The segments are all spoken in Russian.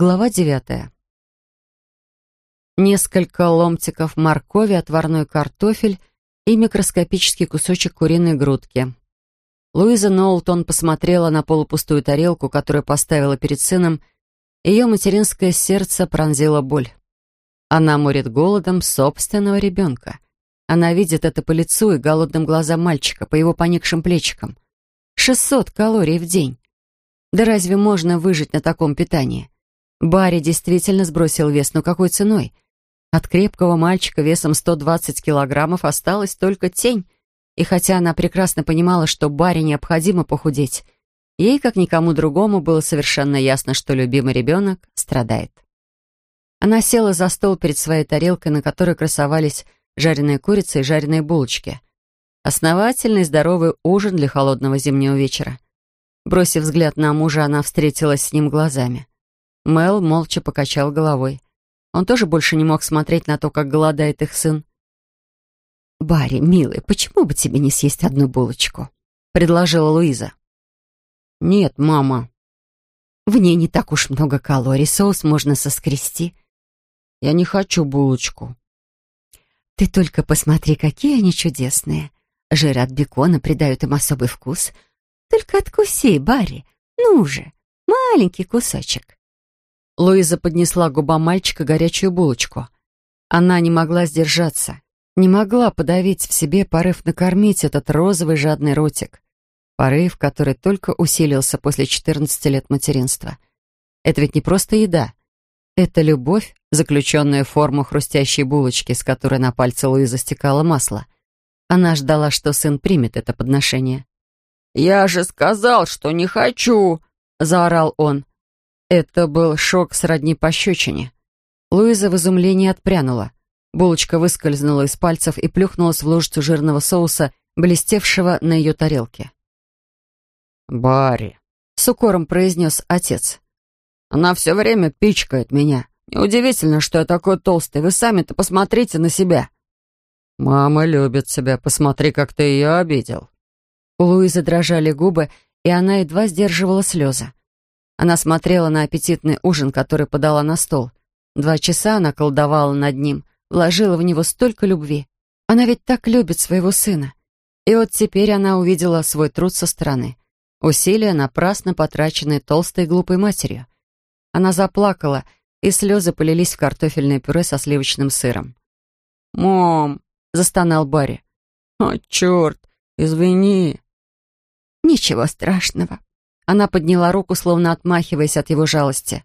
Глава девятая. Несколько ломтиков моркови, отварной картофель и микроскопический кусочек куриной грудки. Луиза Ноултон посмотрела на полупустую тарелку, которую поставила перед сыном. Ее материнское сердце пронзило боль. Она морит голодом собственного ребенка. Она видит это по лицу и голодным глазам мальчика, по его поникшим плечикам. 600 калорий в день. Да разве можно выжить на таком питании? Барри действительно сбросил вес, но какой ценой? От крепкого мальчика весом 120 килограммов осталась только тень, и хотя она прекрасно понимала, что Барри необходимо похудеть, ей, как никому другому, было совершенно ясно, что любимый ребенок страдает. Она села за стол перед своей тарелкой, на которой красовались жареная курица и жареные булочки. Основательный здоровый ужин для холодного зимнего вечера. Бросив взгляд на мужа, она встретилась с ним глазами. Мел молча покачал головой. Он тоже больше не мог смотреть на то, как голодает их сын. «Барри, милый, почему бы тебе не съесть одну булочку?» — предложила Луиза. «Нет, мама». «В ней не так уж много калорий, соус можно соскрести». «Я не хочу булочку». «Ты только посмотри, какие они чудесные. Жир от бекона придают им особый вкус. Только откуси, Барри, ну же, маленький кусочек». Луиза поднесла губам мальчика горячую булочку. Она не могла сдержаться, не могла подавить в себе порыв накормить этот розовый жадный ротик. Порыв, который только усилился после 14 лет материнства. Это ведь не просто еда. Это любовь, заключенная в форму хрустящей булочки, с которой на пальце Луизы стекало масло. Она ждала, что сын примет это подношение. «Я же сказал, что не хочу!» — заорал он. Это был шок сродни пощечине. Луиза в изумлении отпрянула. Булочка выскользнула из пальцев и плюхнулась в ложицу жирного соуса, блестевшего на ее тарелке. «Барри», — с укором произнес отец. «Она все время пичкает меня. Неудивительно, что я такой толстый. Вы сами-то посмотрите на себя». «Мама любит тебя. Посмотри, как ты ее обидел». У Луизы дрожали губы, и она едва сдерживала слезы. Она смотрела на аппетитный ужин, который подала на стол. Два часа она колдовала над ним, вложила в него столько любви. Она ведь так любит своего сына. И вот теперь она увидела свой труд со стороны. Усилия, напрасно потраченные толстой глупой матерью. Она заплакала, и слезы полились в картофельное пюре со сливочным сыром. «Мам!» — застонал Барри. «О, черт! Извини!» «Ничего страшного», она подняла руку, словно отмахиваясь от его жалости.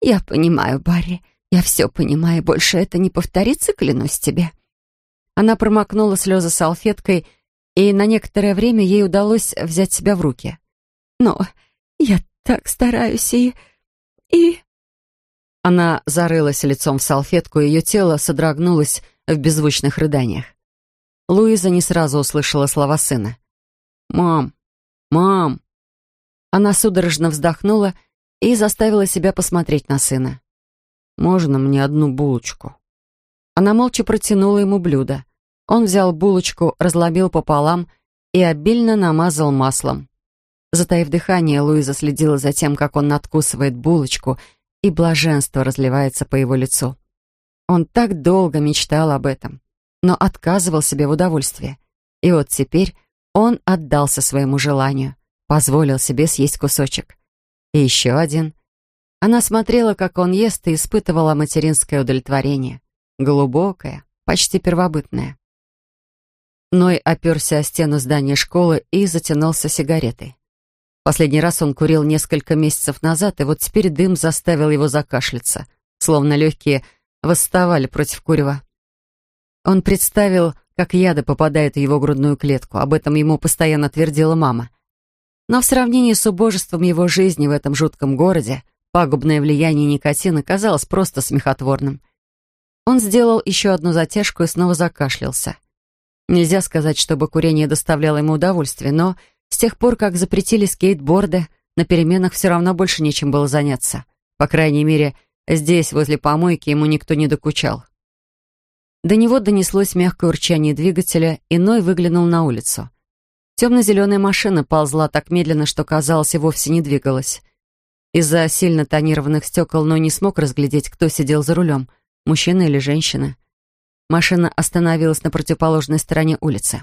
«Я понимаю, Барри, я все понимаю, больше это не повторится, клянусь тебе». Она промокнула слезы салфеткой, и на некоторое время ей удалось взять себя в руки. «Но я так стараюсь и... и...» Она зарылась лицом в салфетку, и ее тело содрогнулось в беззвучных рыданиях. Луиза не сразу услышала слова сына. «Мам! Мам!» Она судорожно вздохнула и заставила себя посмотреть на сына. «Можно мне одну булочку?» Она молча протянула ему блюдо. Он взял булочку, разломил пополам и обильно намазал маслом. Затаив дыхание, Луиза следила за тем, как он надкусывает булочку, и блаженство разливается по его лицу. Он так долго мечтал об этом, но отказывал себе в удовольствии. И вот теперь он отдался своему желанию позволил себе съесть кусочек. И еще один. Она смотрела, как он ест, и испытывала материнское удовлетворение. Глубокое, почти первобытное. Ной оперся о стену здания школы и затянулся сигаретой. Последний раз он курил несколько месяцев назад, и вот теперь дым заставил его закашляться, словно легкие восставали против курева. Он представил, как яды попадают в его грудную клетку. Об этом ему постоянно твердила мама — но в сравнении с убожеством его жизни в этом жутком городе пагубное влияние никотина казалось просто смехотворным. Он сделал еще одну затяжку и снова закашлялся. Нельзя сказать, чтобы курение доставляло ему удовольствие, но с тех пор, как запретили скейтборды, на переменах все равно больше нечем было заняться. По крайней мере, здесь, возле помойки, ему никто не докучал. До него донеслось мягкое урчание двигателя, и Ной выглянул на улицу. Темно-зеленая машина ползла так медленно, что, казалось, и вовсе не двигалась. из-за сильно тонированных стекол, но не смог разглядеть, кто сидел за рулем, мужчина или женщина. Машина остановилась на противоположной стороне улицы.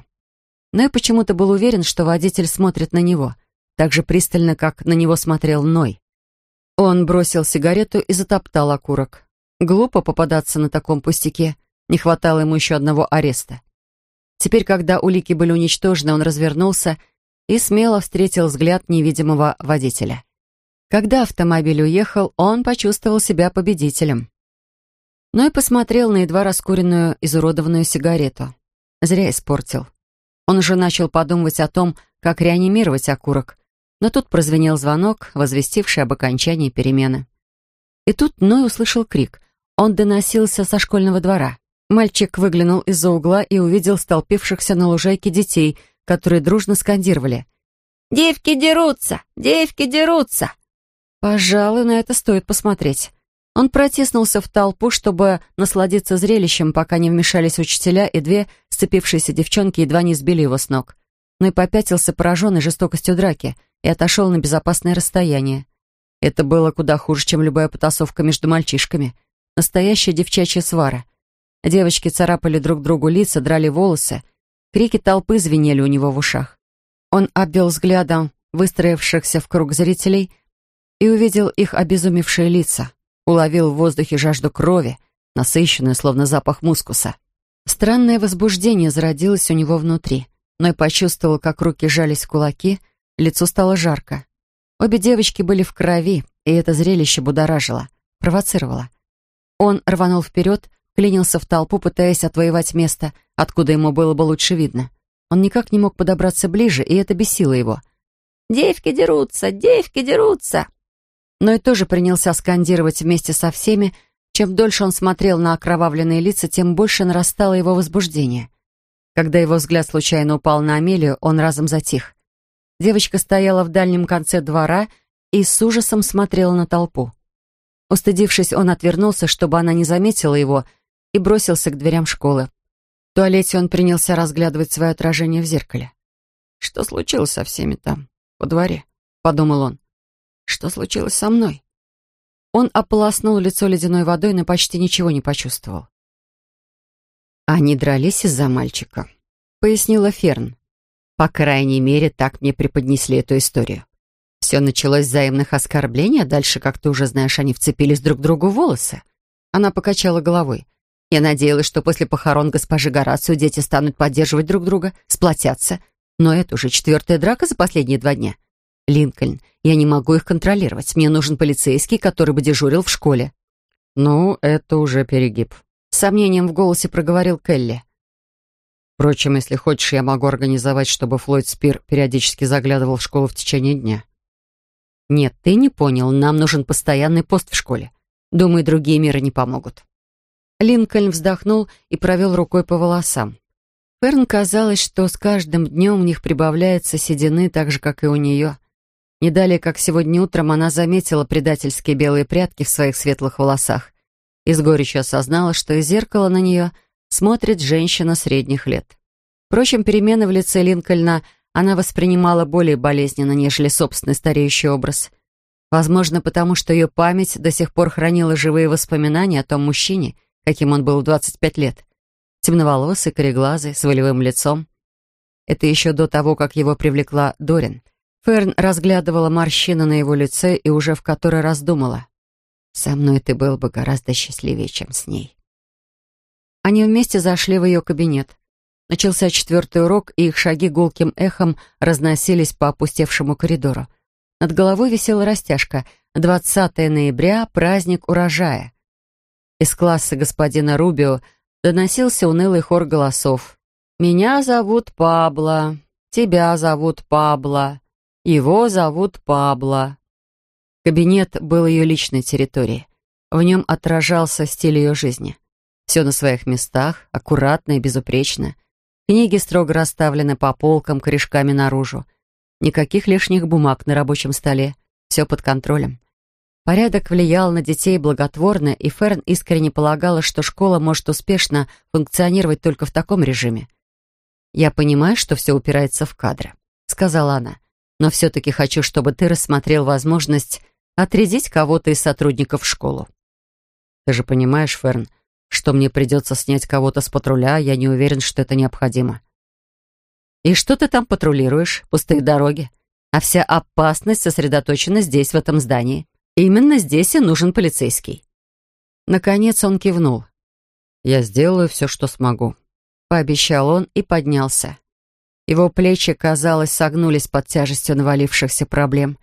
Но я почему-то был уверен, что водитель смотрит на него, так же пристально, как на него смотрел Ной. Он бросил сигарету и затоптал окурок. Глупо попадаться на таком пустяке. Не хватало ему еще одного ареста. Теперь, когда улики были уничтожены, он развернулся и смело встретил взгляд невидимого водителя. Когда автомобиль уехал, он почувствовал себя победителем. Но и посмотрел на едва раскуренную, изуродованную сигарету. Зря испортил. Он уже начал подумывать о том, как реанимировать окурок, но тут прозвенел звонок, возвестивший об окончании перемены. И тут Ной услышал крик. Он доносился со школьного двора. Мальчик выглянул из-за угла и увидел столпившихся на лужайке детей, которые дружно скандировали. «Девки дерутся! Девки дерутся!» Пожалуй, на это стоит посмотреть. Он протиснулся в толпу, чтобы насладиться зрелищем, пока не вмешались учителя, и две сцепившиеся девчонки едва не сбили его с ног. Но и попятился пораженный жестокостью драки — и отошел на безопасное расстояние. Это было куда хуже, чем любая потасовка между мальчишками. Настоящая девчачья свара. Девочки царапали друг другу лица, драли волосы. Крики толпы звенели у него в ушах. Он обвел взглядом выстроившихся в круг зрителей и увидел их обезумевшие лица. Уловил в воздухе жажду крови, насыщенную, словно запах мускуса. Странное возбуждение зародилось у него внутри, но и почувствовал, как руки жались в кулаки, Лицу стало жарко. Обе девочки были в крови, и это зрелище будоражило, провоцировало. Он рванул вперед, клинился в толпу, пытаясь отвоевать место, откуда ему было бы лучше видно. Он никак не мог подобраться ближе, и это бесило его. «Девки дерутся! Девки дерутся!» Но и тоже принялся скандировать вместе со всеми. Чем дольше он смотрел на окровавленные лица, тем больше нарастало его возбуждение. Когда его взгляд случайно упал на Амелию, он разом затих. Девочка стояла в дальнем конце двора и с ужасом смотрела на толпу. Устыдившись, он отвернулся, чтобы она не заметила его, и бросился к дверям школы. В туалете он принялся разглядывать свое отражение в зеркале. «Что случилось со всеми там, во дворе?» — подумал он. «Что случилось со мной?» Он ополоснул лицо ледяной водой, но почти ничего не почувствовал. «Они дрались из-за мальчика», — пояснила Ферн. По крайней мере, так мне преподнесли эту историю. Все началось с взаимных оскорблений, а дальше, как ты уже знаешь, они вцепились друг другу в волосы. Она покачала головой. Я надеялась, что после похорон госпожи Горацио дети станут поддерживать друг друга, сплотятся. Но это уже четвертая драка за последние два дня. Линкольн, я не могу их контролировать. Мне нужен полицейский, который бы дежурил в школе. Ну, это уже перегиб. С сомнением в голосе проговорил Келли. Впрочем, если хочешь, я могу организовать, чтобы Флойд Спир периодически заглядывал в школу в течение дня. Нет, ты не понял, нам нужен постоянный пост в школе. Думаю, другие меры не помогут. Линкольн вздохнул и провел рукой по волосам. Ферн казалось, что с каждым днем у них прибавляется седины, так же, как и у нее. Не далее, как сегодня утром, она заметила предательские белые прядки в своих светлых волосах и с горечью осознала, что из зеркала на нее — смотрит женщина средних лет. Впрочем, перемены в лице Линкольна она воспринимала более болезненно, нежели собственный стареющий образ. Возможно, потому что ее память до сих пор хранила живые воспоминания о том мужчине, каким он был в 25 лет. Темноволосый, кореглазый, с волевым лицом. Это еще до того, как его привлекла Дорин. Ферн разглядывала морщины на его лице и уже в который раз думала. «Со мной ты был бы гораздо счастливее, чем с ней». Они вместе зашли в ее кабинет. Начался четвертый урок, и их шаги гулким эхом разносились по опустевшему коридору. Над головой висела растяжка. 20 ноября — праздник урожая. Из класса господина Рубио доносился унылый хор голосов. «Меня зовут Пабло, тебя зовут Пабло, его зовут Пабло». Кабинет был ее личной территорией. В нем отражался стиль ее жизни. Все на своих местах, аккуратно и безупречно. Книги строго расставлены по полкам, корешками наружу. Никаких лишних бумаг на рабочем столе. Все под контролем. Порядок влиял на детей благотворно, и Ферн искренне полагала, что школа может успешно функционировать только в таком режиме. «Я понимаю, что все упирается в кадры», — сказала она, «но все-таки хочу, чтобы ты рассмотрел возможность Отрядить кого-то из сотрудников в школу. Ты же понимаешь, Ферн, что мне придется снять кого-то с патруля, я не уверен, что это необходимо. И что ты там патрулируешь? Пустые дороги. А вся опасность сосредоточена здесь, в этом здании. Именно здесь и нужен полицейский. Наконец он кивнул. «Я сделаю все, что смогу», — пообещал он и поднялся. Его плечи, казалось, согнулись под тяжестью навалившихся проблем.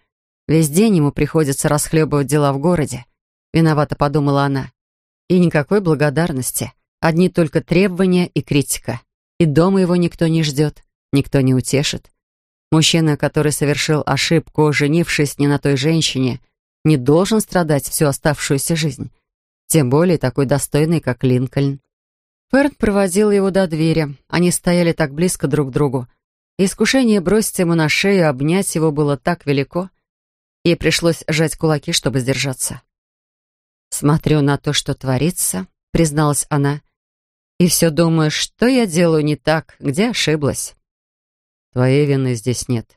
Весь день ему приходится расхлебывать дела в городе. Виновато подумала она. И никакой благодарности. Одни только требования и критика. И дома его никто не ждет, никто не утешит. Мужчина, который совершил ошибку, женившись не на той женщине, не должен страдать всю оставшуюся жизнь. Тем более такой достойный, как Линкольн. Ферд проводил его до двери. Они стояли так близко друг к другу. И искушение бросить ему на шею обнять его было так велико. Ей пришлось сжать кулаки, чтобы сдержаться. «Смотрю на то, что творится», — призналась она. «И все думаю, что я делаю не так, где ошиблась». «Твоей вины здесь нет».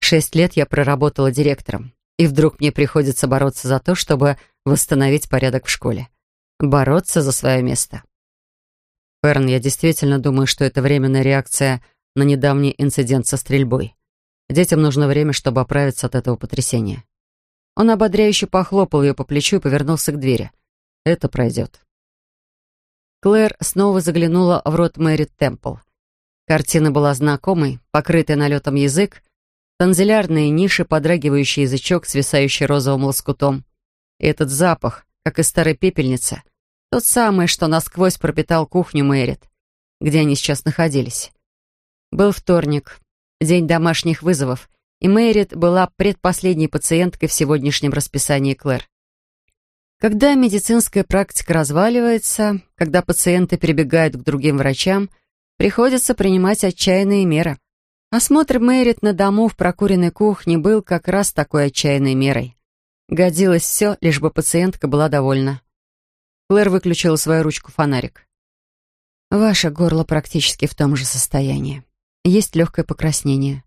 Шесть лет я проработала директором, и вдруг мне приходится бороться за то, чтобы восстановить порядок в школе. Бороться за свое место. Ферн, я действительно думаю, что это временная реакция на недавний инцидент со стрельбой. Детям нужно время, чтобы оправиться от этого потрясения. Он ободряюще похлопал ее по плечу и повернулся к двери. «Это пройдет». Клэр снова заглянула в рот Мэри Темпл. Картина была знакомой, покрытый налетом язык, танзелярные ниши, подрагивающий язычок, свисающий розовым лоскутом. И этот запах, как из старой пепельницы, тот самый, что насквозь пропитал кухню Мэрит, где они сейчас находились. Был вторник, день домашних вызовов, и Мэрит была предпоследней пациенткой в сегодняшнем расписании Клэр. Когда медицинская практика разваливается, когда пациенты прибегают к другим врачам, приходится принимать отчаянные меры. Осмотр Мэрит на дому в прокуренной кухне был как раз такой отчаянной мерой. Годилось все, лишь бы пациентка была довольна. Клэр выключила свою ручку-фонарик. «Ваше горло практически в том же состоянии. Есть легкое покраснение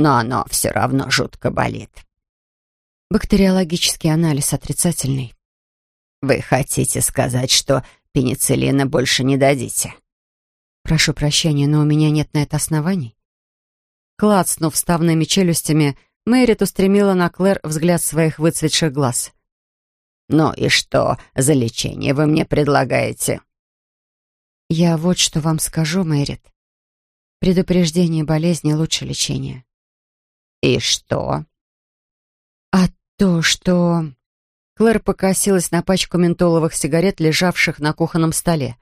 но оно все равно жутко болит. Бактериологический анализ отрицательный. Вы хотите сказать, что пенициллина больше не дадите? Прошу прощения, но у меня нет на это оснований. Клацнув ставными челюстями, Мэрит устремила на Клэр взгляд своих выцветших глаз. «Ну и что за лечение вы мне предлагаете?» «Я вот что вам скажу, Мэрит. Предупреждение болезни лучше лечения. «И что?» «А то, что...» Клэр покосилась на пачку ментоловых сигарет, лежавших на кухонном столе.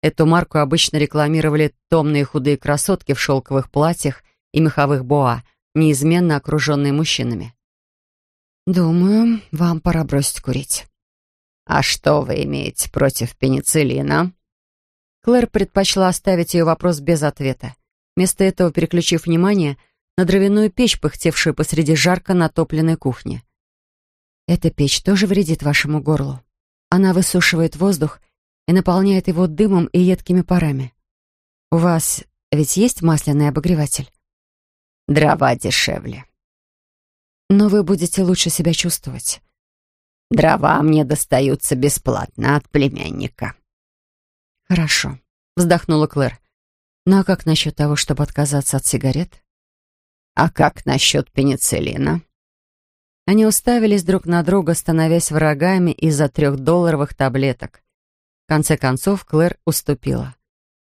Эту марку обычно рекламировали томные худые красотки в шелковых платьях и меховых боа, неизменно окруженные мужчинами. «Думаю, вам пора бросить курить». «А что вы имеете против пенициллина?» Клэр предпочла оставить ее вопрос без ответа. Вместо этого, переключив внимание, на дровяную печь, пыхтевшую посреди жарко натопленной кухни. Эта печь тоже вредит вашему горлу. Она высушивает воздух и наполняет его дымом и едкими парами. У вас ведь есть масляный обогреватель? Дрова дешевле. Но вы будете лучше себя чувствовать. Дрова мне достаются бесплатно от племянника. Хорошо, вздохнула Клэр. Ну а как насчет того, чтобы отказаться от сигарет? «А как насчет пенициллина?» Они уставились друг на друга, становясь врагами из-за трехдолларовых таблеток. В конце концов, Клэр уступила.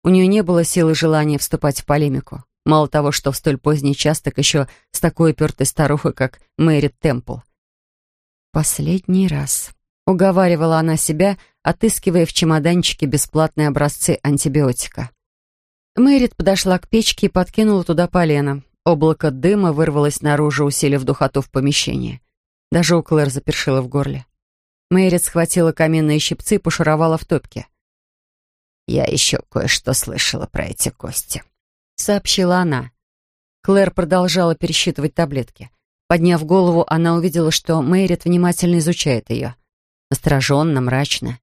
У нее не было силы желания вступать в полемику. Мало того, что в столь поздний час, так еще с такой упертой старухой, как Мэри Темпл. «Последний раз», — уговаривала она себя, отыскивая в чемоданчике бесплатные образцы антибиотика. Мэрит подошла к печке и подкинула туда полено. Облако дыма вырвалось наружу, усилив духоту в помещении. Даже у Клэр запершило в горле. Мэрит схватила каменные щипцы и пошуровала в топке. «Я еще кое-что слышала про эти кости», — сообщила она. Клэр продолжала пересчитывать таблетки. Подняв голову, она увидела, что Мэрит внимательно изучает ее. Настороженно, мрачно.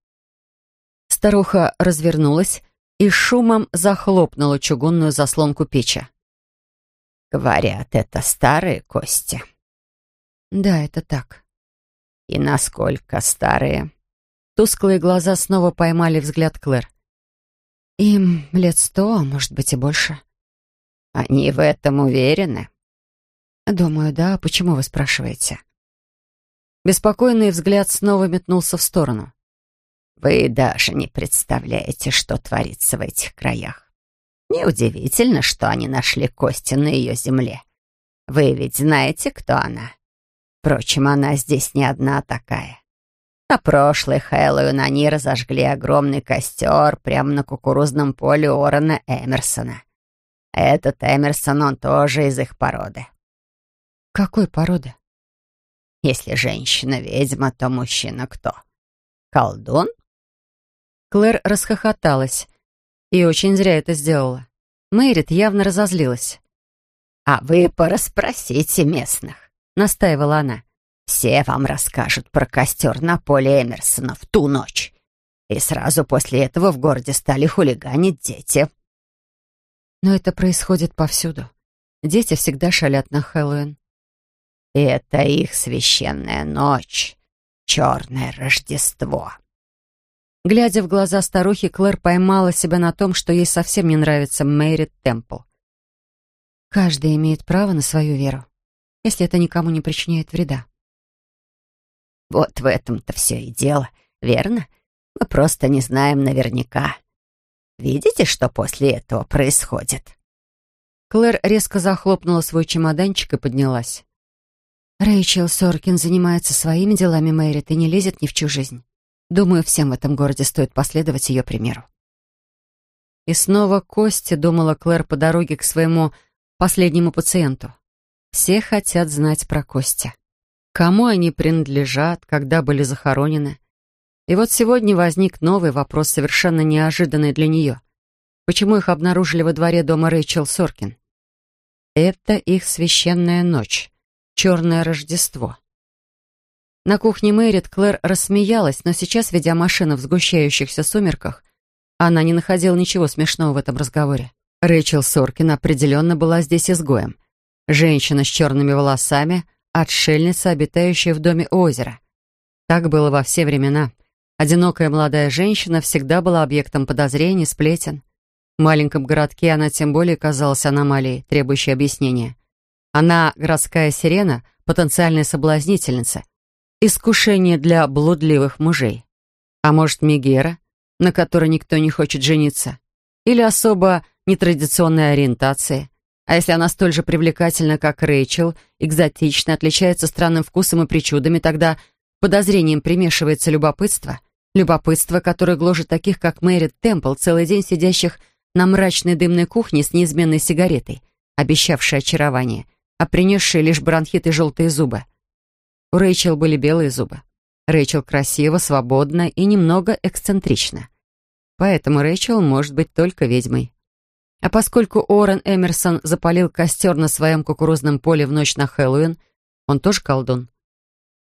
Старуха развернулась и шумом захлопнула чугунную заслонку печи. Говорят, это старые кости. Да, это так. И насколько старые?» Тусклые глаза снова поймали взгляд Клэр. «Им лет сто, а может быть и больше». «Они в этом уверены?» «Думаю, да. Почему вы спрашиваете?» Беспокойный взгляд снова метнулся в сторону. «Вы даже не представляете, что творится в этих краях. Неудивительно, что они нашли кости на ее земле. Вы ведь знаете, кто она? Впрочем, она здесь не одна такая. На прошлый Хэллоуин они разожгли огромный костер прямо на кукурузном поле Орона Эмерсона. Этот Эмерсон, он тоже из их породы. Какой породы? Если женщина ведьма, то мужчина кто? Колдун? Клэр расхохоталась. И очень зря это сделала. Мэрит явно разозлилась. «А вы порасспросите местных», — настаивала она. «Все вам расскажут про костер на поле Эмерсона в ту ночь. И сразу после этого в городе стали хулиганить дети». Но это происходит повсюду. Дети всегда шалят на Хэллоуин. Это их священная ночь, черное Рождество. Глядя в глаза старухи, Клэр поймала себя на том, что ей совсем не нравится Мэри Темпл. Каждый имеет право на свою веру, если это никому не причиняет вреда. Вот в этом-то все и дело, верно? Мы просто не знаем наверняка. Видите, что после этого происходит?» Клэр резко захлопнула свой чемоданчик и поднялась. Рэйчел Соркин занимается своими делами, Мэрит, и не лезет ни в чью жизнь. Думаю, всем в этом городе стоит последовать ее примеру. И снова Костя думала Клэр по дороге к своему последнему пациенту. Все хотят знать про Костя. Кому они принадлежат, когда были захоронены. И вот сегодня возник новый вопрос, совершенно неожиданный для нее. Почему их обнаружили во дворе дома Рэйчел Соркин? Это их священная ночь. Черное Рождество. На кухне Мэрит Клэр рассмеялась, но сейчас, ведя машину в сгущающихся сумерках, она не находила ничего смешного в этом разговоре. Рэйчел Соркин определенно была здесь изгоем. Женщина с черными волосами, отшельница, обитающая в доме озера. Так было во все времена. Одинокая молодая женщина всегда была объектом подозрений, сплетен. В маленьком городке она тем более казалась аномалией, требующей объяснения. Она городская сирена, потенциальная соблазнительница, искушение для блудливых мужей. А может, Мегера, на которой никто не хочет жениться? Или особо нетрадиционной ориентации? А если она столь же привлекательна, как Рэйчел, экзотична, отличается странным вкусом и причудами, тогда подозрением примешивается любопытство. Любопытство, которое гложет таких, как Мэри Темпл, целый день сидящих на мрачной дымной кухне с неизменной сигаретой, обещавшей очарование, а принесшие лишь бронхит и желтые зубы. У Рэйчел были белые зубы. Рэйчел красива, свободна и немного эксцентрична. Поэтому Рэйчел может быть только ведьмой. А поскольку Уоррен Эмерсон запалил костер на своем кукурузном поле в ночь на Хэллоуин, он тоже колдун.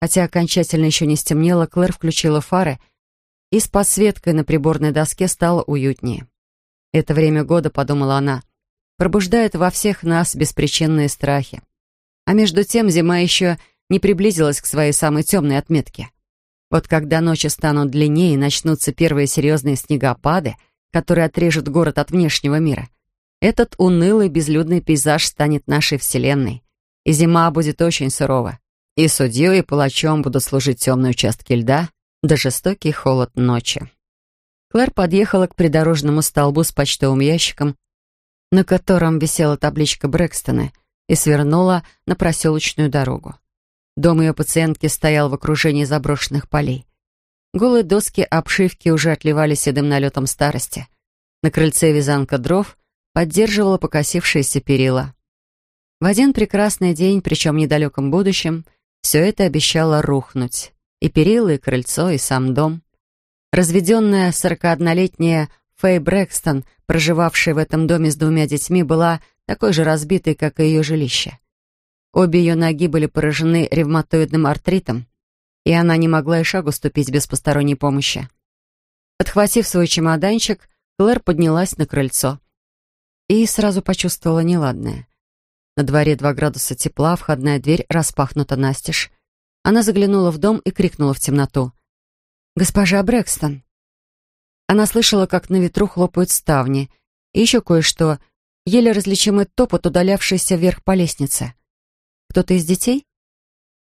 Хотя окончательно еще не стемнело, Клэр включила фары, и с подсветкой на приборной доске стало уютнее. Это время года, подумала она, пробуждает во всех нас беспричинные страхи. А между тем зима еще не приблизилась к своей самой темной отметке. Вот когда ночи станут длиннее и начнутся первые серьезные снегопады, которые отрежут город от внешнего мира, этот унылый безлюдный пейзаж станет нашей вселенной, и зима будет очень сурова. И судьей, и палачом будут служить темные участки льда, да жестокий холод ночи. Клэр подъехала к придорожному столбу с почтовым ящиком, на котором висела табличка Брэкстона, и свернула на проселочную дорогу. Дом ее пациентки стоял в окружении заброшенных полей. Голые доски обшивки уже отливали седым налетом старости. На крыльце вязанка дров поддерживала покосившиеся перила. В один прекрасный день, причем в недалеком будущем, все это обещало рухнуть. И перила, и крыльцо, и сам дом. Разведенная 41-летняя Фэй Брэкстон, проживавшая в этом доме с двумя детьми, была такой же разбитой, как и ее жилище. Обе ее ноги были поражены ревматоидным артритом, и она не могла и шагу ступить без посторонней помощи. Подхватив свой чемоданчик, Клэр поднялась на крыльцо и сразу почувствовала неладное. На дворе два градуса тепла, входная дверь распахнута настежь. Она заглянула в дом и крикнула в темноту. «Госпожа Брэкстон!» Она слышала, как на ветру хлопают ставни, и еще кое-что, еле различимый топот, удалявшийся вверх по лестнице. Кто-то из детей?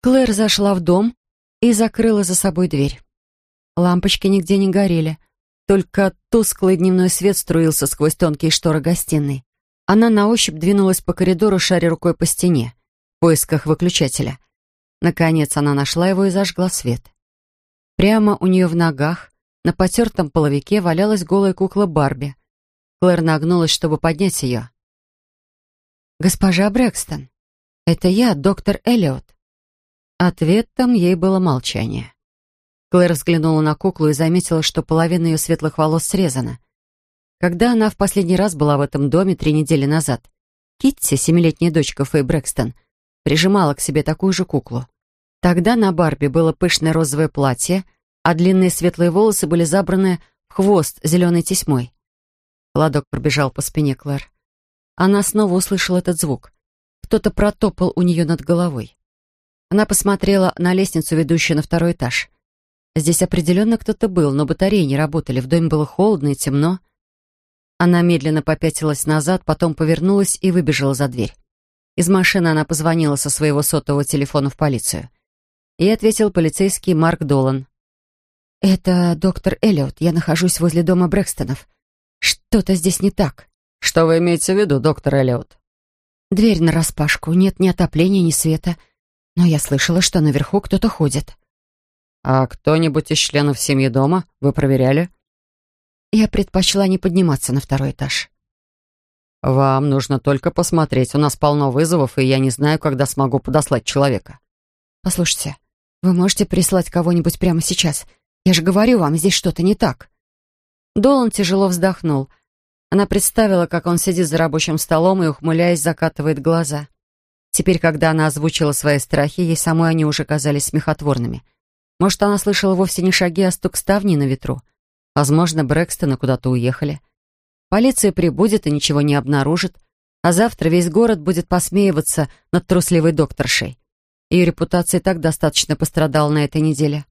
Клэр зашла в дом и закрыла за собой дверь. Лампочки нигде не горели, только тусклый дневной свет струился сквозь тонкие шторы гостиной. Она на ощупь двинулась по коридору, шаря рукой по стене, в поисках выключателя. Наконец она нашла его и зажгла свет. Прямо у нее в ногах, на потертом половике, валялась голая кукла Барби. Клэр нагнулась, чтобы поднять ее. «Госпожа Брэкстон, это я, доктор Эллиот». Ответом ей было молчание. Клэр взглянула на куклу и заметила, что половина ее светлых волос срезана. Когда она в последний раз была в этом доме три недели назад, Китти, семилетняя дочка Фэй Брэкстон, прижимала к себе такую же куклу. Тогда на Барби было пышное розовое платье, а длинные светлые волосы были забраны в хвост зеленой тесьмой. Ладок пробежал по спине Клэр. Она снова услышала этот звук. Кто-то протопал у нее над головой. Она посмотрела на лестницу, ведущую на второй этаж. Здесь определенно кто-то был, но батареи не работали, в доме было холодно и темно. Она медленно попятилась назад, потом повернулась и выбежала за дверь. Из машины она позвонила со своего сотового телефона в полицию. И ответил полицейский Марк Долан. «Это доктор Эллиот. Я нахожусь возле дома Брэкстонов. Что-то здесь не так». «Что вы имеете в виду, доктор Эллиот?» «Дверь нараспашку. Нет ни отопления, ни света. Но я слышала, что наверху кто-то ходит». «А кто-нибудь из членов семьи дома? Вы проверяли?» Я предпочла не подниматься на второй этаж. «Вам нужно только посмотреть. У нас полно вызовов, и я не знаю, когда смогу подослать человека». «Послушайте, вы можете прислать кого-нибудь прямо сейчас? Я же говорю вам, здесь что-то не так». Долан тяжело вздохнул. Она представила, как он сидит за рабочим столом и, ухмыляясь, закатывает глаза. Теперь, когда она озвучила свои страхи, ей самой они уже казались смехотворными. Может, она слышала вовсе не шаги, а стук ставней на ветру. Возможно, Брэкстоны куда-то уехали. Полиция прибудет и ничего не обнаружит, а завтра весь город будет посмеиваться над трусливой докторшей. Ее репутация и так достаточно пострадала на этой неделе.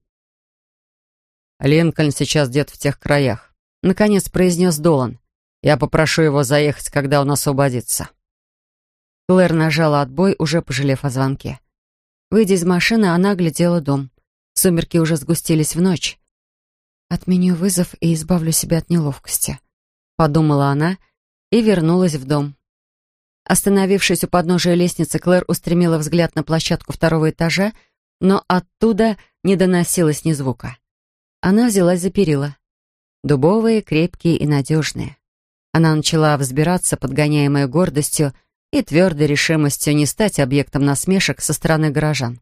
«Линкольн сейчас где-то в тех краях», — наконец произнес Долан. «Я попрошу его заехать, когда он освободится». Клэр нажала отбой, уже пожалев о звонке. Выйдя из машины, она глядела дом. Сумерки уже сгустились в ночь. «Отменю вызов и избавлю себя от неловкости», — подумала она и вернулась в дом. Остановившись у подножия лестницы, Клэр устремила взгляд на площадку второго этажа, но оттуда не доносилось ни звука. Она взялась за перила. Дубовые, крепкие и надежные. Она начала взбираться, подгоняемая гордостью и твердой решимостью не стать объектом насмешек со стороны горожан.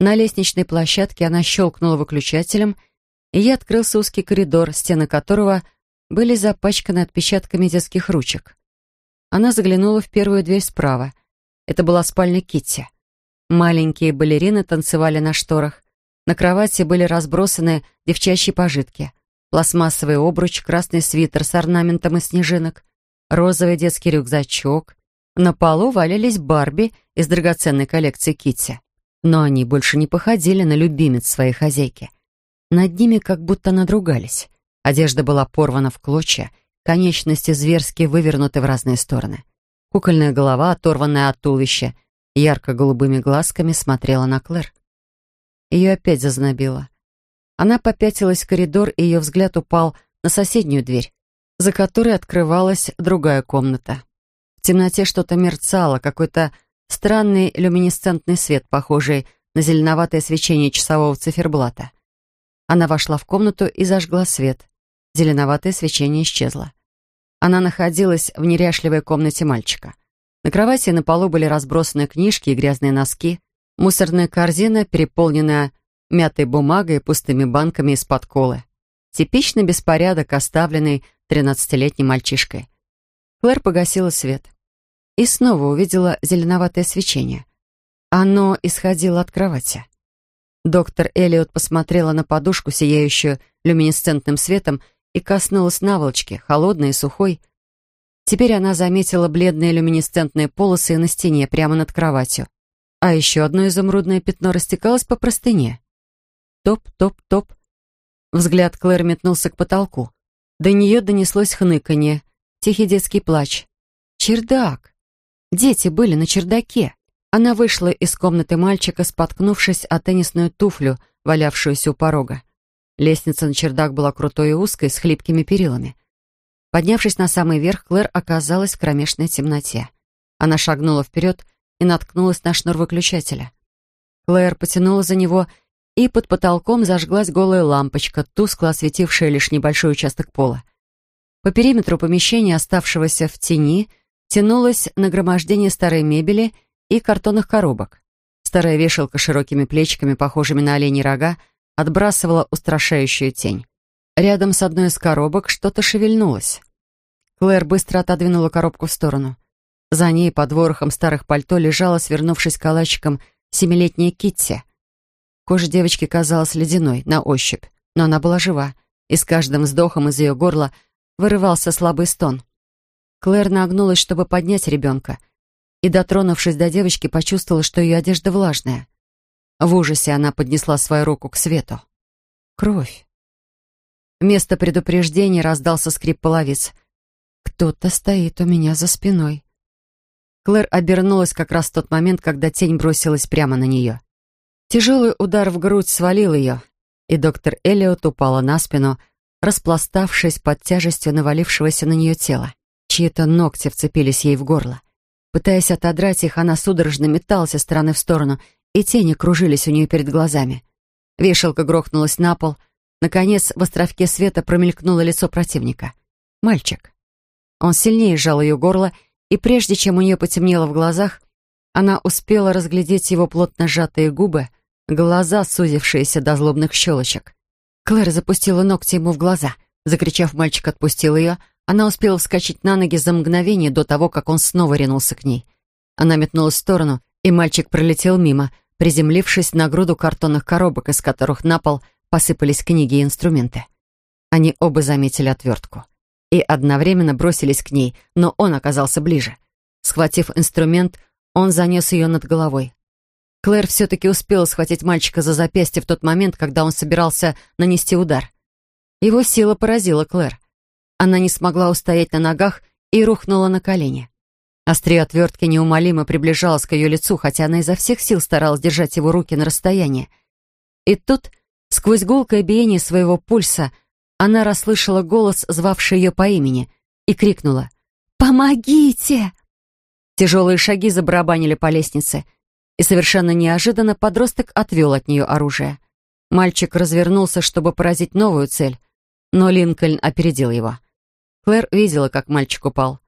На лестничной площадке она щелкнула выключателем — и я открылся узкий коридор, стены которого были запачканы отпечатками детских ручек. Она заглянула в первую дверь справа. Это была спальня Китти. Маленькие балерины танцевали на шторах. На кровати были разбросаны девчачьи пожитки. Пластмассовый обруч, красный свитер с орнаментом из снежинок, розовый детский рюкзачок. На полу валялись Барби из драгоценной коллекции Китти. Но они больше не походили на любимец своей хозяйки — над ними как будто надругались. Одежда была порвана в клочья, конечности зверски вывернуты в разные стороны. Кукольная голова, оторванная от туловища, ярко-голубыми глазками смотрела на Клэр. Ее опять зазнобило. Она попятилась в коридор, и ее взгляд упал на соседнюю дверь, за которой открывалась другая комната. В темноте что-то мерцало, какой-то странный люминесцентный свет, похожий на зеленоватое свечение часового циферблата. Она вошла в комнату и зажгла свет. Зеленоватое свечение исчезло. Она находилась в неряшливой комнате мальчика. На кровати и на полу были разбросаны книжки и грязные носки, мусорная корзина, переполненная мятой бумагой и пустыми банками из-под колы. Типичный беспорядок, оставленный тринадцатилетним мальчишкой. Клэр погасила свет. И снова увидела зеленоватое свечение. Оно исходило от кровати. Доктор Эллиот посмотрела на подушку, сияющую люминесцентным светом, и коснулась наволочки, холодной и сухой. Теперь она заметила бледные люминесцентные полосы на стене прямо над кроватью. а еще одно изумрудное пятно растекалось по простыне. Топ-топ-топ. Взгляд Клэр метнулся к потолку. До нее донеслось хныканье, тихий детский плач. Чердак. Дети были на чердаке. Она вышла из комнаты мальчика, споткнувшись о теннисную туфлю, валявшуюся у порога. Лестница на чердак была крутой и узкой, с хлипкими перилами. Поднявшись на самый верх, Клэр оказалась в кромешной темноте. Она шагнула вперед и наткнулась на шнур выключателя. Клэр потянула за него, и под потолком зажглась голая лампочка, тускло осветившая лишь небольшой участок пола. По периметру помещения, оставшегося в тени, тянулось нагромождение старой мебели и картонных коробок. Старая вешалка с широкими плечиками, похожими на оленьи рога, отбрасывала устрашающую тень. Рядом с одной из коробок что-то шевельнулось. Клэр быстро отодвинула коробку в сторону. За ней под ворохом старых пальто лежала, свернувшись калачиком, семилетняя Китти. Кожа девочки казалась ледяной, на ощупь, но она была жива, и с каждым вздохом из ее горла вырывался слабый стон. Клэр нагнулась, чтобы поднять ребенка, и, дотронувшись до девочки, почувствовала, что ее одежда влажная. В ужасе она поднесла свою руку к свету. Кровь. Вместо предупреждения раздался скрип половиц. «Кто-то стоит у меня за спиной». Клэр обернулась как раз в тот момент, когда тень бросилась прямо на нее. Тяжелый удар в грудь свалил ее, и доктор Эллиот упала на спину, распластавшись под тяжестью навалившегося на нее тела. Чьи-то ногти вцепились ей в горло. Пытаясь отодрать их, она судорожно металась из стороны в сторону и тени кружились у нее перед глазами. Вешалка грохнулась на пол. Наконец, в островке света промелькнуло лицо противника. Мальчик. Он сильнее сжал ее горло, и прежде чем у нее потемнело в глазах, она успела разглядеть его плотно сжатые губы, глаза, сузившиеся до злобных щелочек. Клэр запустила ногти ему в глаза. Закричав, мальчик отпустил ее. Она успела вскочить на ноги за мгновение до того, как он снова ринулся к ней. Она метнулась в сторону, и мальчик пролетел мимо, приземлившись на груду картонных коробок, из которых на пол посыпались книги и инструменты. Они оба заметили отвертку и одновременно бросились к ней, но он оказался ближе. Схватив инструмент, он занес ее над головой. Клэр все-таки успела схватить мальчика за запястье в тот момент, когда он собирался нанести удар. Его сила поразила Клэр. Она не смогла устоять на ногах и рухнула на колени. Острие отвертки неумолимо приближалось к ее лицу, хотя она изо всех сил старалась держать его руки на расстоянии. И тут, сквозь гулкое биение своего пульса, она расслышала голос, звавший ее по имени, и крикнула «Помогите!». Тяжелые шаги забарабанили по лестнице, и совершенно неожиданно подросток отвел от нее оружие. Мальчик развернулся, чтобы поразить новую цель, но Линкольн опередил его. Клэр видела, как мальчик упал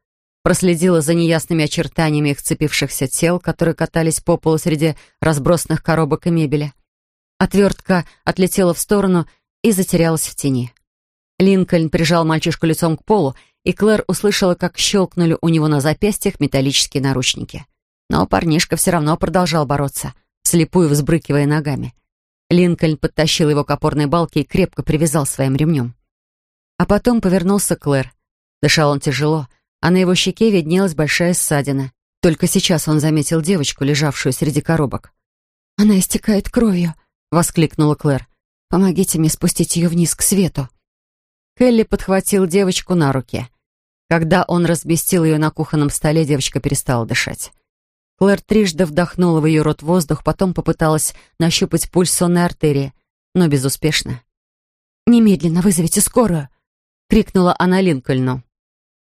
проследила за неясными очертаниями их цепившихся тел, которые катались по полу среди разбросанных коробок и мебели. Отвертка отлетела в сторону и затерялась в тени. Линкольн прижал мальчишку лицом к полу, и Клэр услышала, как щелкнули у него на запястьях металлические наручники. Но парнишка все равно продолжал бороться, слепую взбрыкивая ногами. Линкольн подтащил его к опорной балке и крепко привязал своим ремнем. А потом повернулся Клэр. Дышал он тяжело, а на его щеке виднелась большая ссадина. Только сейчас он заметил девочку, лежавшую среди коробок. «Она истекает кровью», — воскликнула Клэр. «Помогите мне спустить ее вниз к свету». Келли подхватил девочку на руки. Когда он разбестил ее на кухонном столе, девочка перестала дышать. Клэр трижды вдохнула в ее рот воздух, потом попыталась нащупать пульс сонной артерии, но безуспешно. «Немедленно вызовите скорую!» — крикнула она Линкольну.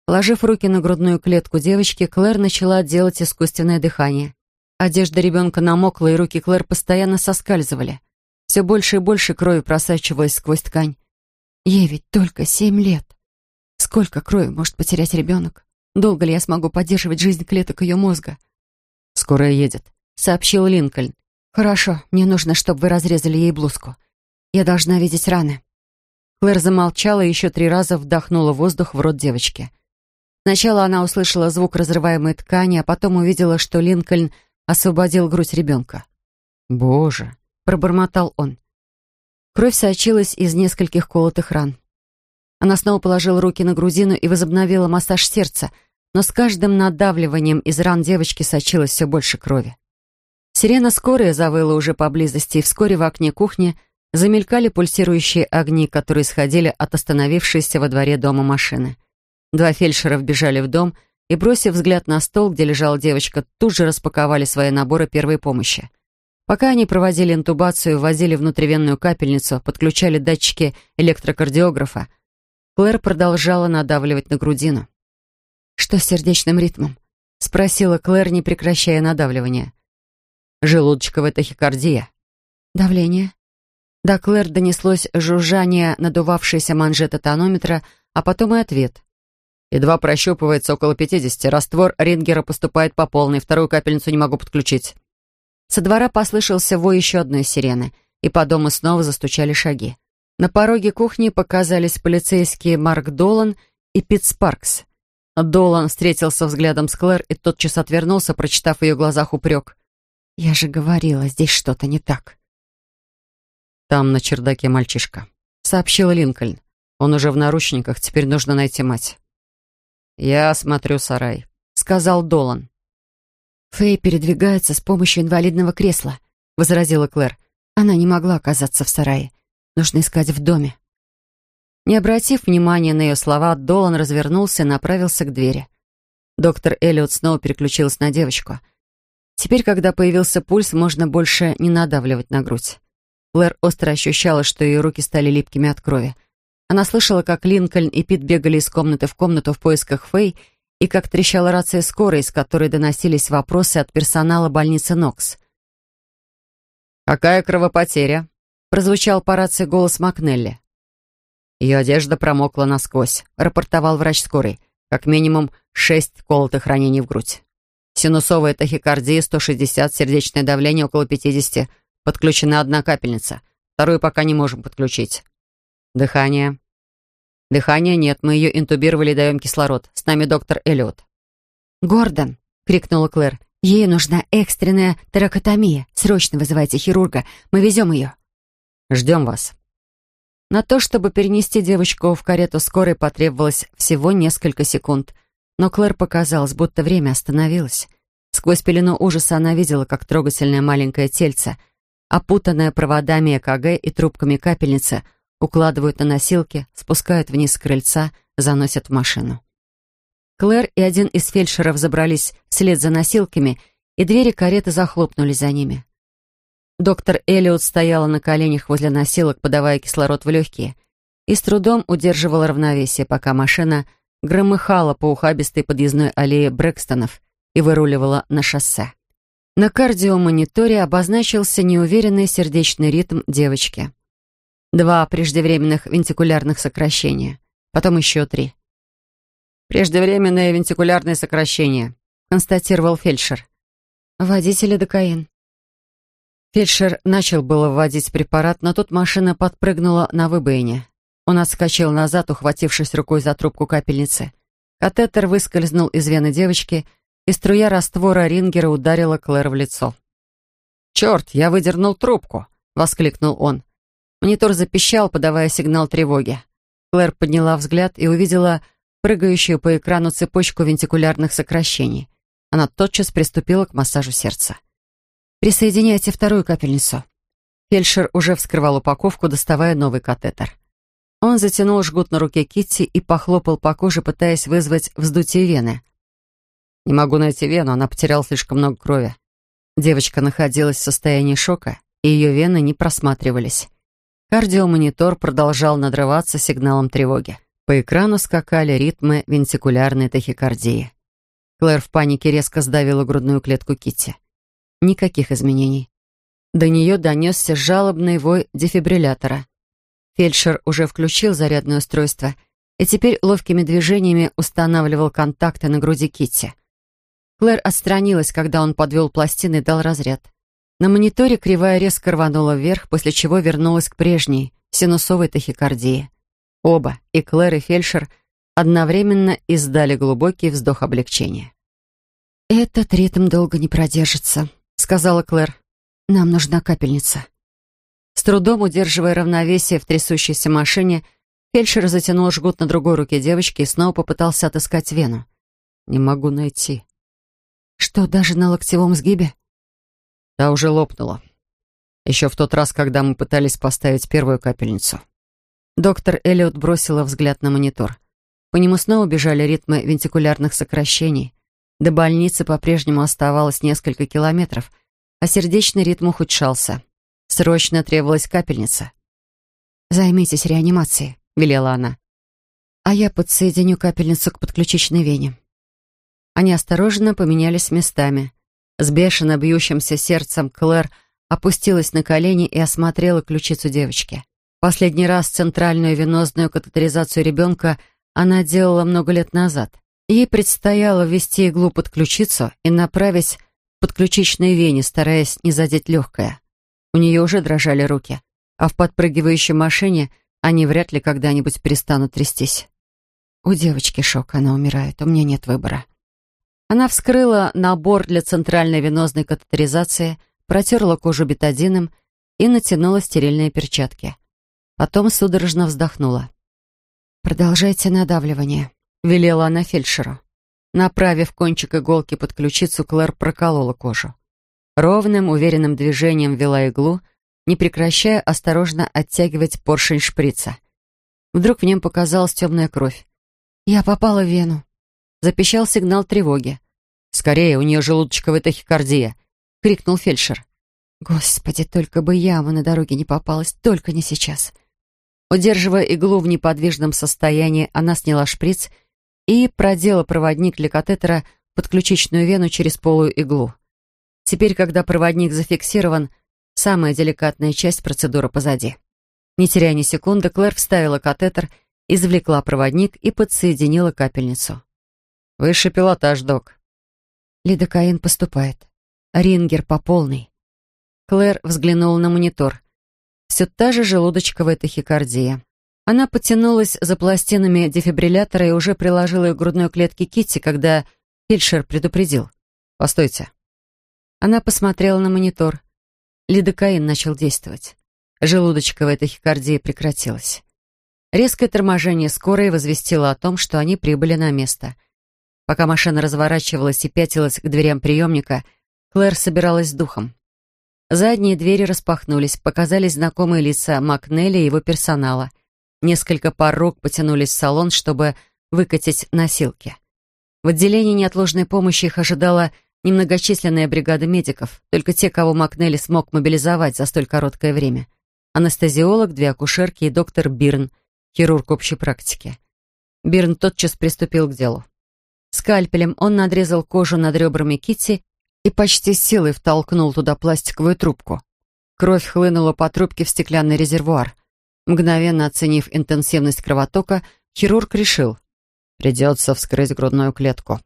Положив руки на грудную клетку девочки, Клэр начала делать искусственное дыхание. Одежда ребенка намокла, и руки Клэр постоянно соскальзывали. Все больше и больше крови просачивалось сквозь ткань. Ей ведь только семь лет. Сколько крови может потерять ребенок? Долго ли я смогу поддерживать жизнь клеток ее мозга? «Скорая едет», — сообщил Линкольн. «Хорошо, мне нужно, чтобы вы разрезали ей блузку. Я должна видеть раны». Клэр замолчала и еще три раза вдохнула воздух в рот девочки. Сначала она услышала звук разрываемой ткани, а потом увидела, что Линкольн освободил грудь ребенка. «Боже!» — пробормотал он. Кровь сочилась из нескольких колотых ран. Она снова положила руки на грузину и возобновила массаж сердца, но с каждым надавливанием из ран девочки сочилось все больше крови. Сирена скорая завыла уже поблизости, и вскоре в окне кухни замелькали пульсирующие огни, которые исходили от остановившейся во дворе дома машины. Два фельдшера вбежали в дом и, бросив взгляд на стол, где лежала девочка, тут же распаковали свои наборы первой помощи. Пока они проводили интубацию, ввозили внутривенную капельницу, подключали датчики электрокардиографа, Клэр продолжала надавливать на грудину. «Что с сердечным ритмом?» — спросила Клэр, не прекращая надавливания. «Желудочковая тахикардия». «Давление?» До Клэр донеслось жужжание надувавшейся манжеты тонометра, а потом и ответ. Едва прощупывается около 50. Раствор Рингера поступает по полной. Вторую капельницу не могу подключить. Со двора послышался вой еще одной сирены, и по дому снова застучали шаги. На пороге кухни показались полицейские Марк Долан и Пит Спаркс. Долан встретился взглядом с Клэр и тотчас отвернулся, прочитав в ее глазах упрек. «Я же говорила, здесь что-то не так». «Там на чердаке мальчишка», — сообщил Линкольн. «Он уже в наручниках, теперь нужно найти мать». «Я осмотрю сарай», — сказал Долан. «Фэй передвигается с помощью инвалидного кресла», — возразила Клэр. «Она не могла оказаться в сарае. Нужно искать в доме». Не обратив внимания на ее слова, Долан развернулся и направился к двери. Доктор Эллиот снова переключилась на девочку. Теперь, когда появился пульс, можно больше не надавливать на грудь. Клэр остро ощущала, что ее руки стали липкими от крови. Она слышала, как Линкольн и Пит бегали из комнаты в комнату в поисках Фэй, и как трещала рация скорой, из которой доносились вопросы от персонала больницы Нокс. «Какая кровопотеря?» — прозвучал по рации голос Макнелли. Ее одежда промокла насквозь, рапортовал врач скорой. Как минимум шесть колотых ранений в грудь. Синусовая тахикардия 160, сердечное давление около 50, подключена одна капельница. Вторую пока не можем подключить. Дыхание. Дыхания нет, мы ее интубировали и даем кислород. С нами доктор Эллиот. «Гордон!» — крикнула Клэр. «Ей нужна экстренная таракотомия. Срочно вызывайте хирурга. Мы везем ее». «Ждем вас». На то, чтобы перенести девочку в карету скорой, потребовалось всего несколько секунд. Но Клэр показалось, будто время остановилось. Сквозь пелену ужаса она видела, как трогательное маленькое тельце, опутанное проводами ЭКГ и трубками капельницы — укладывают на носилки, спускают вниз с крыльца, заносят в машину. Клэр и один из фельдшеров забрались вслед за носилками, и двери кареты захлопнулись за ними. Доктор Эллиот стояла на коленях возле носилок, подавая кислород в легкие, и с трудом удерживала равновесие, пока машина громыхала по ухабистой подъездной аллее Брэкстонов и выруливала на шоссе. На кардиомониторе обозначился неуверенный сердечный ритм девочки. Два преждевременных вентикулярных сокращения. Потом еще три. «Преждевременное вентикулярное сокращение», констатировал фельдшер. «Водитель Эдокаин». Фельдшер начал было вводить препарат, но тут машина подпрыгнула на выбоине. Он отскочил назад, ухватившись рукой за трубку капельницы. Катетер выскользнул из вены девочки, и струя раствора рингера ударила Клэр в лицо. «Черт, я выдернул трубку!» — воскликнул он. Монитор запищал, подавая сигнал тревоги. Клэр подняла взгляд и увидела прыгающую по экрану цепочку вентикулярных сокращений. Она тотчас приступила к массажу сердца. «Присоединяйте вторую капельницу». Фельдшер уже вскрывал упаковку, доставая новый катетер. Он затянул жгут на руке Китти и похлопал по коже, пытаясь вызвать вздутие вены. «Не могу найти вену, она потеряла слишком много крови». Девочка находилась в состоянии шока, и ее вены не просматривались. Кардиомонитор продолжал надрываться сигналом тревоги. По экрану скакали ритмы вентикулярной тахикардии. Клэр в панике резко сдавила грудную клетку Китти. Никаких изменений. До нее донесся жалобный вой дефибриллятора. Фельдшер уже включил зарядное устройство и теперь ловкими движениями устанавливал контакты на груди Китти. Клэр отстранилась, когда он подвел пластины и дал разряд. На мониторе кривая резко рванула вверх, после чего вернулась к прежней, синусовой тахикардии. Оба, и Клэр, и фельдшер, одновременно издали глубокий вздох облегчения. «Этот ритм долго не продержится», — сказала Клэр. «Нам нужна капельница». С трудом удерживая равновесие в трясущейся машине, фельдшер затянул жгут на другой руке девочки и снова попытался отыскать вену. «Не могу найти». «Что, даже на локтевом сгибе?» Та уже лопнула. Еще в тот раз, когда мы пытались поставить первую капельницу. Доктор Эллиот бросила взгляд на монитор. По нему снова бежали ритмы вентикулярных сокращений. До больницы по-прежнему оставалось несколько километров, а сердечный ритм ухудшался. Срочно требовалась капельница. «Займитесь реанимацией», — велела она. «А я подсоединю капельницу к подключичной вене». Они осторожно поменялись местами. С бешено бьющимся сердцем Клэр опустилась на колени и осмотрела ключицу девочки. Последний раз центральную венозную катетеризацию ребенка она делала много лет назад. Ей предстояло ввести иглу под ключицу и направить в подключичной вене, стараясь не задеть легкое. У нее уже дрожали руки, а в подпрыгивающей машине они вряд ли когда-нибудь перестанут трястись. У девочки шок, она умирает, у меня нет выбора. Она вскрыла набор для центральной венозной катетеризации, протерла кожу бетадином и натянула стерильные перчатки. Потом судорожно вздохнула. «Продолжайте надавливание», — велела она фельдшеру. Направив кончик иголки под ключицу, Клэр проколола кожу. Ровным, уверенным движением вела иглу, не прекращая осторожно оттягивать поршень шприца. Вдруг в нем показалась темная кровь. «Я попала в вену», Запищал сигнал тревоги. «Скорее, у нее желудочковая тахикардия!» — крикнул фельдшер. «Господи, только бы яма на дороге не попалась, только не сейчас!» Удерживая иглу в неподвижном состоянии, она сняла шприц и продела проводник для катетера под ключичную вену через полую иглу. Теперь, когда проводник зафиксирован, самая деликатная часть процедуры позади. Не теряя ни секунды, Клэр вставила катетер, извлекла проводник и подсоединила капельницу. Высший пилотаж, док. Лидокаин поступает. Рингер по полной. Клэр взглянула на монитор. Все та же желудочковая тахикардия. Она потянулась за пластинами дефибриллятора и уже приложила их к грудной клетке Китти, когда фельдшер предупредил. «Постойте». Она посмотрела на монитор. Лидокаин начал действовать. Желудочковая тахикардия прекратилась. Резкое торможение скорой возвестило о том, что они прибыли на место — Пока машина разворачивалась и пятилась к дверям приемника, Клэр собиралась с духом. Задние двери распахнулись, показались знакомые лица Макнелли и его персонала. Несколько пар рук потянулись в салон, чтобы выкатить носилки. В отделении неотложной помощи их ожидала немногочисленная бригада медиков, только те, кого Макнелли смог мобилизовать за столь короткое время. Анестезиолог, две акушерки и доктор Бирн, хирург общей практики. Бирн тотчас приступил к делу. Скальпелем он надрезал кожу над ребрами Китти и почти силой втолкнул туда пластиковую трубку. Кровь хлынула по трубке в стеклянный резервуар. Мгновенно оценив интенсивность кровотока, хирург решил, придется вскрыть грудную клетку.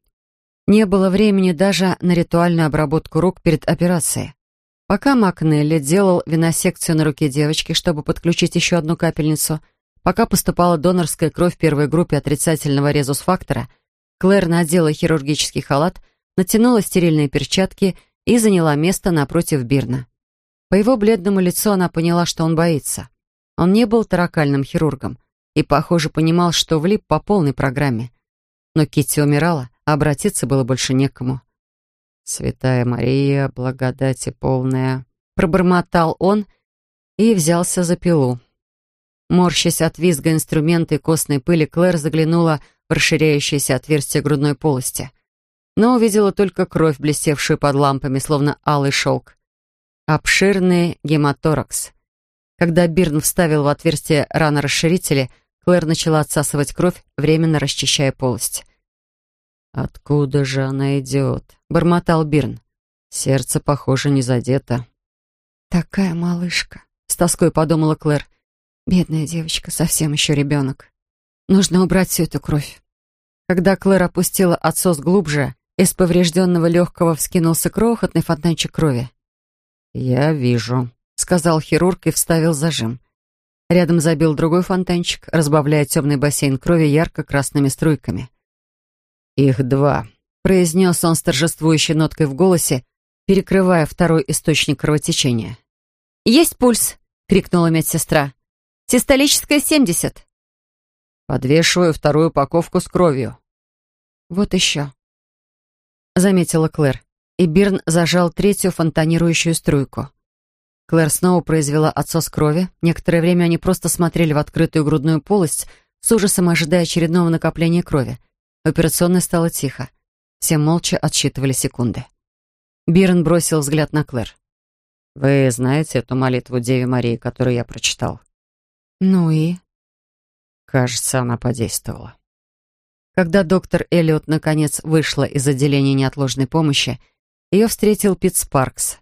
Не было времени даже на ритуальную обработку рук перед операцией. Пока Макнелли делал виносекцию на руке девочки, чтобы подключить еще одну капельницу, пока поступала донорская кровь первой группе отрицательного резус-фактора — Клэр надела хирургический халат, натянула стерильные перчатки и заняла место напротив Бирна. По его бледному лицу она поняла, что он боится. Он не был таракальным хирургом и, похоже, понимал, что влип по полной программе. Но Китти умирала, а обратиться было больше некому. «Святая Мария, благодати полная», — пробормотал он и взялся за пилу. Морщась от визга инструмента и костной пыли, Клэр заглянула расширяющееся отверстие грудной полости, но увидела только кровь, блестевшую под лампами, словно алый шелк. Обширный гематоракс. Когда Бирн вставил в отверстие ранорасширители, Клэр начала отсасывать кровь, временно расчищая полость. «Откуда же она идет?» — бормотал Бирн. «Сердце, похоже, не задето». «Такая малышка», — с тоской подумала Клэр. «Бедная девочка, совсем еще ребенок». Нужно убрать всю эту кровь. Когда Клэр опустила отсос глубже, из поврежденного легкого вскинулся крохотный фонтанчик крови. «Я вижу», — сказал хирург и вставил зажим. Рядом забил другой фонтанчик, разбавляя темный бассейн крови ярко-красными струйками. «Их два», — произнес он с торжествующей ноткой в голосе, перекрывая второй источник кровотечения. «Есть пульс!» — крикнула медсестра. «Систолическая семьдесят!» Подвешиваю вторую упаковку с кровью. Вот еще. Заметила Клэр. и Бирн зажал третью фонтанирующую струйку. Клэр снова произвела отсос крови. Некоторое время они просто смотрели в открытую грудную полость, с ужасом ожидая очередного накопления крови. В операционной стало тихо. Все молча отсчитывали секунды. Бирн бросил взгляд на Клэр. «Вы знаете эту молитву Деве Марии, которую я прочитал?» «Ну и?» Кажется, она подействовала. Когда доктор Эллиот наконец вышла из отделения неотложной помощи, ее встретил Пит Спаркс.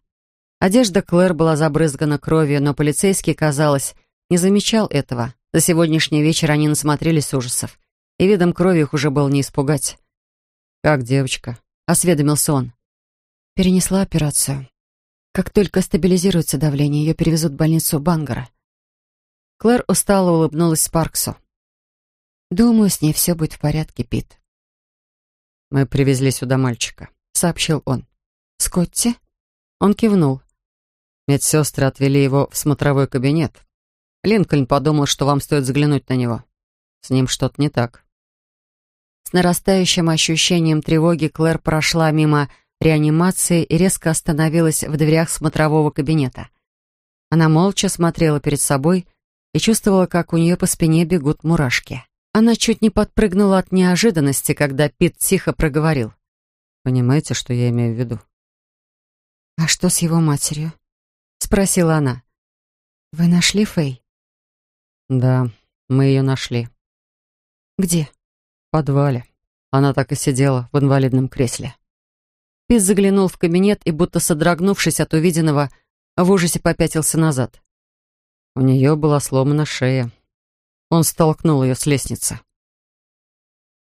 Одежда Клэр была забрызгана кровью, но полицейский, казалось, не замечал этого. За сегодняшний вечер они насмотрелись ужасов, и видом крови их уже было не испугать. «Как девочка?» — осведомился он. Перенесла операцию. Как только стабилизируется давление, ее перевезут в больницу Бангара. Клэр устало улыбнулась Спарксу. «Думаю, с ней все будет в порядке, Пит». «Мы привезли сюда мальчика», — сообщил он. «Скотти?» Он кивнул. Медсестры отвели его в смотровой кабинет. Линкольн подумал, что вам стоит взглянуть на него. С ним что-то не так. С нарастающим ощущением тревоги Клэр прошла мимо реанимации и резко остановилась в дверях смотрового кабинета. Она молча смотрела перед собой и чувствовала, как у нее по спине бегут мурашки. Она чуть не подпрыгнула от неожиданности, когда Пит тихо проговорил. «Понимаете, что я имею в виду?» «А что с его матерью?» — спросила она. «Вы нашли Фэй?» «Да, мы ее нашли». «Где?» «В подвале. Она так и сидела в инвалидном кресле». Пит заглянул в кабинет и, будто содрогнувшись от увиденного, в ужасе попятился назад. У нее была сломана шея. Он столкнул ее с лестницы.